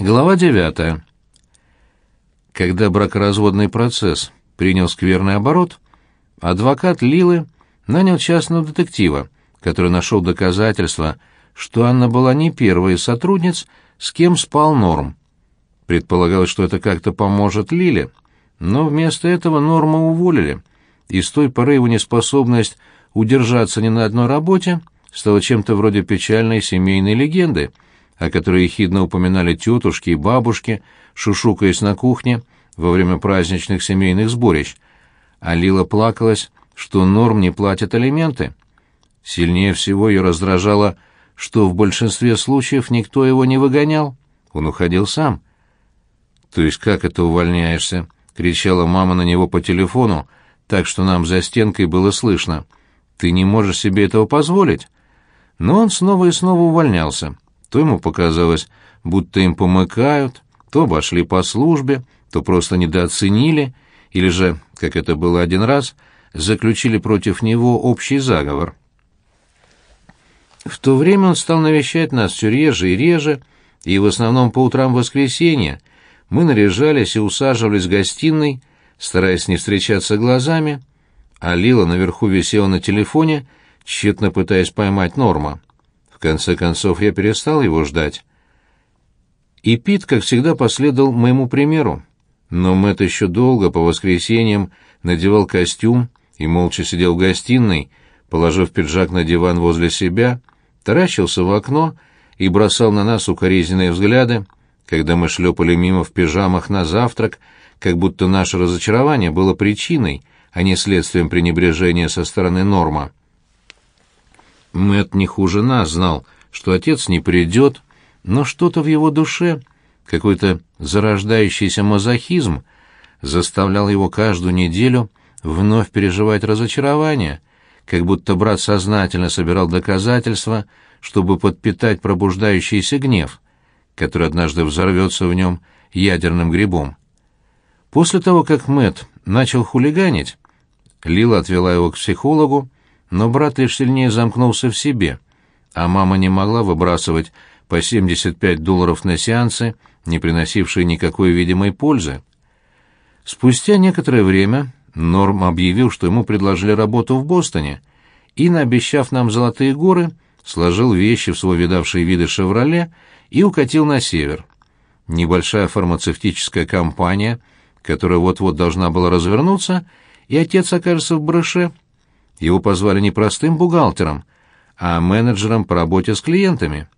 Глава 9. Когда бракоразводный процесс принял скверный оборот, адвокат Лилы нанял частного детектива, который нашел доказательства, что Анна была не первой из сотрудниц, с кем спал Норм. Предполагалось, что это как-то поможет Лиле, но вместо этого Норма уволили, и с той поры его неспособность удержаться ни на одной работе стала чем-то вроде печальной семейной легенды — о которой ехидно упоминали тетушки и бабушки, шушукаясь на кухне во время праздничных семейных сборищ, а Лила плакалась, что Норм не платит алименты. Сильнее всего ее раздражало, что в большинстве случаев никто его не выгонял, он уходил сам. «То есть как это увольняешься?» — кричала мама на него по телефону, так что нам за стенкой было слышно. «Ты не можешь себе этого позволить?» Но он снова и снова увольнялся, то ему показалось, будто им помыкают, то обошли по службе, то просто недооценили, или же, как это было один раз, заключили против него общий заговор. В то время он стал навещать нас все реже и реже, и в основном по утрам воскресенья мы наряжались и усаживались в гостиной, стараясь не встречаться глазами, а Лила наверху висела на телефоне, тщетно пытаясь поймать Норма конце концов, я перестал его ждать. И Пит, как всегда, последовал моему примеру. Но Мэтт еще долго по воскресеньям надевал костюм и молча сидел в гостиной, положив пиджак на диван возле себя, таращился в окно и бросал на нас укоризненные взгляды, когда мы шлепали мимо в пижамах на завтрак, как будто наше разочарование было причиной, а не следствием пренебрежения со стороны Норма. Мэт не хуже нас знал, что отец не придет, но что-то в его душе, какой-то зарождающийся мазохизм, заставлял его каждую неделю вновь переживать разочарование, как будто брат сознательно собирал доказательства, чтобы подпитать пробуждающийся гнев, который однажды взорвется в нем ядерным грибом. После того, как Мэт начал хулиганить, Лила отвела его к психологу, но брат лишь сильнее замкнулся в себе, а мама не могла выбрасывать по 75 долларов на сеансы, не приносившие никакой видимой пользы. Спустя некоторое время Норм объявил, что ему предложили работу в Бостоне, и, наобещав нам золотые горы, сложил вещи в свой видавший виды «Шевроле» и укатил на север. Небольшая фармацевтическая компания, которая вот-вот должна была развернуться, и отец окажется в брыше — его позвали не простым бухгалтером, а менеджером по работе с клиентами.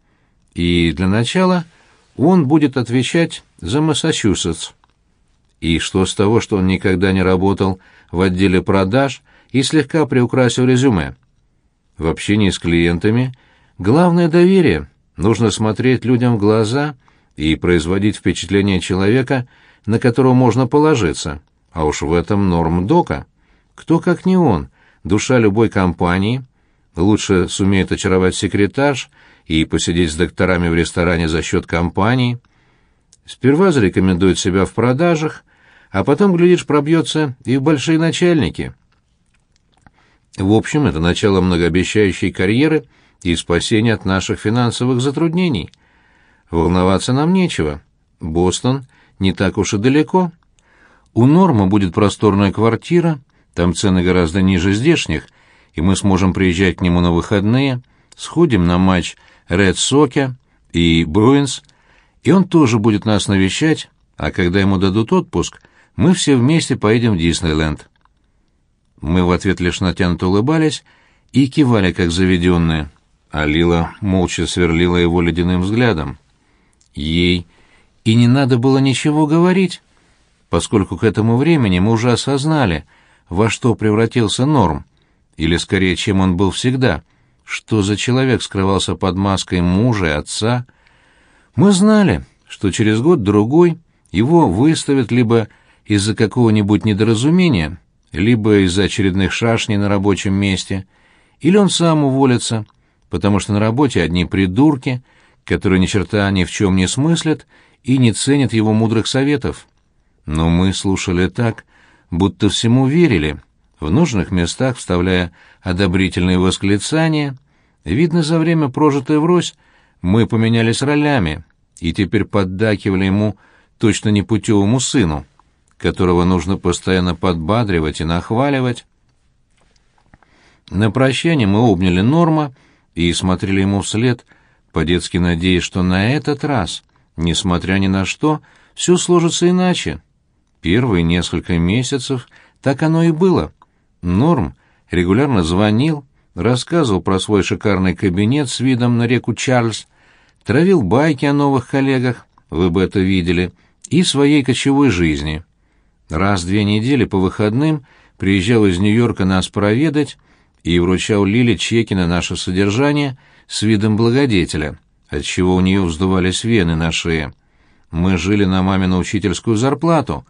И для начала он будет отвечать за Массачусетс. И что с того, что он никогда не работал в отделе продаж и слегка приукрасил резюме? В общении с клиентами главное доверие. Нужно смотреть людям в глаза и производить впечатление человека, на которого можно положиться. А уж в этом норм Дока. Кто, как не он, душа любой компании, лучше сумеет очаровать секретарш и посидеть с докторами в ресторане за счет компании. Сперва зарекомендует себя в продажах, а потом, глядишь, пробьется и в большие начальники. В общем, это начало многообещающей карьеры и спасение от наших финансовых затруднений. Волноваться нам нечего. Бостон не так уж и далеко. У Норма будет просторная квартира, там цены гораздо ниже здешних, и мы сможем приезжать к нему на выходные, сходим на матч Ред Соке и Бруинс, и он тоже будет нас навещать, а когда ему дадут отпуск, мы все вместе поедем в Диснейленд. Мы в ответ лишь натянуто улыбались и кивали, как заведенные, а Лила молча сверлила его ледяным взглядом. Ей и не надо было ничего говорить, поскольку к этому времени мы уже осознали — во что превратился Норм, или скорее, чем он был всегда, что за человек скрывался под маской мужа и отца. Мы знали, что через год-другой его выставят либо из-за какого-нибудь недоразумения, либо из-за очередных шашней на рабочем месте, или он сам уволится, потому что на работе одни придурки, которые ни черта ни в чем не смыслят и не ценят его мудрых советов. Но мы слушали так, будто всему верили, в нужных местах вставляя одобрительные восклицания. Видно, за время, прожитое врозь, мы поменялись ролями, и теперь поддакивали ему точно непутевому сыну, которого нужно постоянно подбадривать и нахваливать. На прощание мы обняли Норма и смотрели ему вслед, по-детски надеясь, что на этот раз, несмотря ни на что, все сложится иначе. Первые несколько месяцев так оно и было. Норм регулярно звонил, рассказывал про свой шикарный кабинет с видом на реку Чарльз, травил байки о новых коллегах, вы бы это видели, и своей кочевой жизни. Раз в две недели по выходным приезжал из Нью-Йорка нас проведать и вручал Лиле чеки на наше содержание с видом благодетеля, отчего у нее вздувались вены на шее. Мы жили на мамину учительскую зарплату,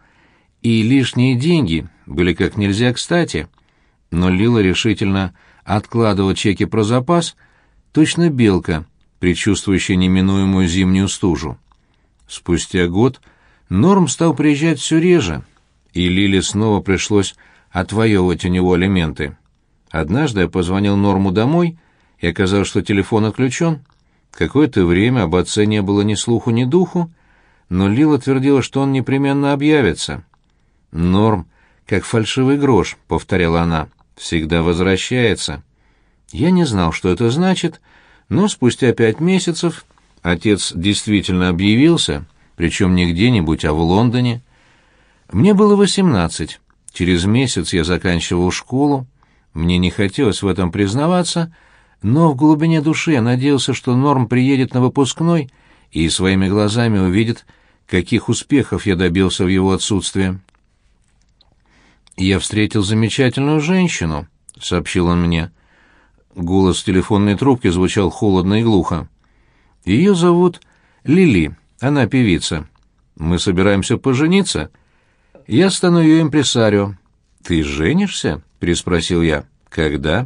и лишние деньги были как нельзя кстати. Но Лила решительно откладывала чеки про запас, точно белка, предчувствующая неминуемую зимнюю стужу. Спустя год Норм стал приезжать все реже, и Лиле снова пришлось отвоевывать у него алименты. Однажды я позвонил Норму домой, и оказалось, что телефон отключен. Какое-то время об отце не было ни слуху, ни духу, но Лила твердила, что он непременно объявится. «Норм, как фальшивый грош», — повторяла она, — «всегда возвращается». Я не знал, что это значит, но спустя пять месяцев отец действительно объявился, причем не где-нибудь, а в Лондоне. Мне было восемнадцать. Через месяц я заканчивал школу. Мне не хотелось в этом признаваться, но в глубине души я надеялся, что Норм приедет на выпускной и своими глазами увидит, каких успехов я добился в его отсутствии. «Я встретил замечательную женщину», — сообщил он мне. Голос в телефонной трубке звучал холодно и глухо. «Ее зовут Лили, она певица. Мы собираемся пожениться. Я стану ее импресарио». «Ты женишься?» — переспросил я. «Когда?»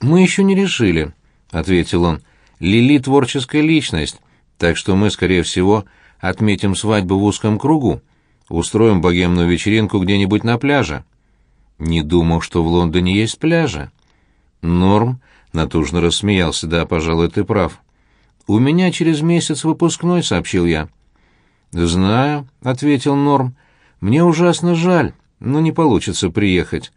«Мы еще не решили», — ответил он. «Лили — творческая личность, так что мы, скорее всего, отметим свадьбу в узком кругу, устроим богемную вечеринку где-нибудь на пляже». «Не думал, что в Лондоне есть пляжи». Норм натужно рассмеялся. «Да, пожалуй, ты прав». «У меня через месяц выпускной», — сообщил я. «Знаю», — ответил Норм. «Мне ужасно жаль, но не получится приехать.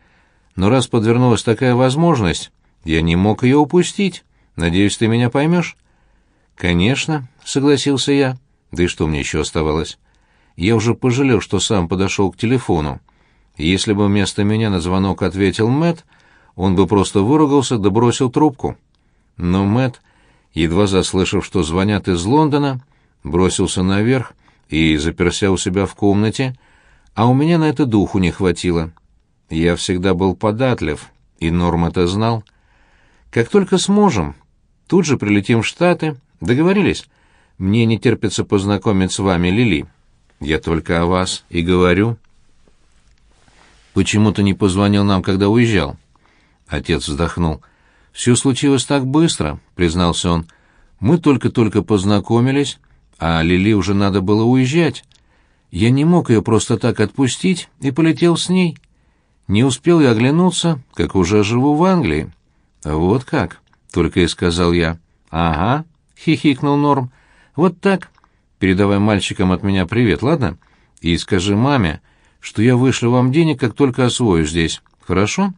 Но раз подвернулась такая возможность, я не мог ее упустить. Надеюсь, ты меня поймешь?» «Конечно», — согласился я. Да и что мне еще оставалось? Я уже пожалел, что сам подошел к телефону. Если бы вместо меня на звонок ответил Мэт, он бы просто выругался да бросил трубку. Но Мэт, едва заслышав, что звонят из Лондона, бросился наверх и заперся у себя в комнате, а у меня на это духу не хватило. Я всегда был податлив, и Норм это знал. Как только сможем, тут же прилетим в Штаты, договорились? Мне не терпится познакомить с вами, Лили. Я только о вас и говорю. Почему ты не позвонил нам, когда уезжал? Отец вздохнул. Все случилось так быстро, признался он. Мы только-только познакомились, а Лили уже надо было уезжать. Я не мог ее просто так отпустить и полетел с ней. Не успел я оглянуться, как уже живу в Англии. Вот как, только и сказал я. Ага, хихикнул Норм. Вот так. Передавай мальчикам от меня привет, ладно? И скажи маме, что я вышлю вам денег, как только освою здесь. Хорошо?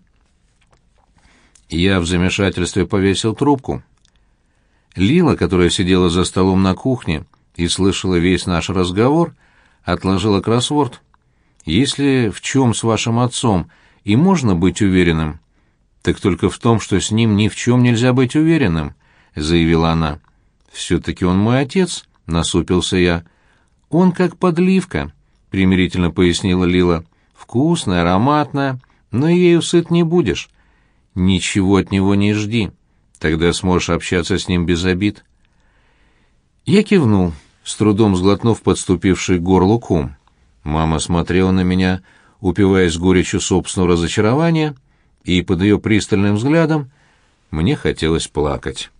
Я в замешательстве повесил трубку. Лила, которая сидела за столом на кухне и слышала весь наш разговор, отложила кроссворд. Если в чем с вашим отцом и можно быть уверенным, так только в том, что с ним ни в чем нельзя быть уверенным, заявила она. «Все-таки он мой отец», — насупился я. «Он как подливка», — примирительно пояснила Лила. «Вкусная, ароматная, но ею сыт не будешь. Ничего от него не жди, тогда сможешь общаться с ним без обид». Я кивнул, с трудом сглотнув подступивший к ком. Мама смотрела на меня, упиваясь горечью собственного разочарования, и под ее пристальным взглядом мне хотелось плакать.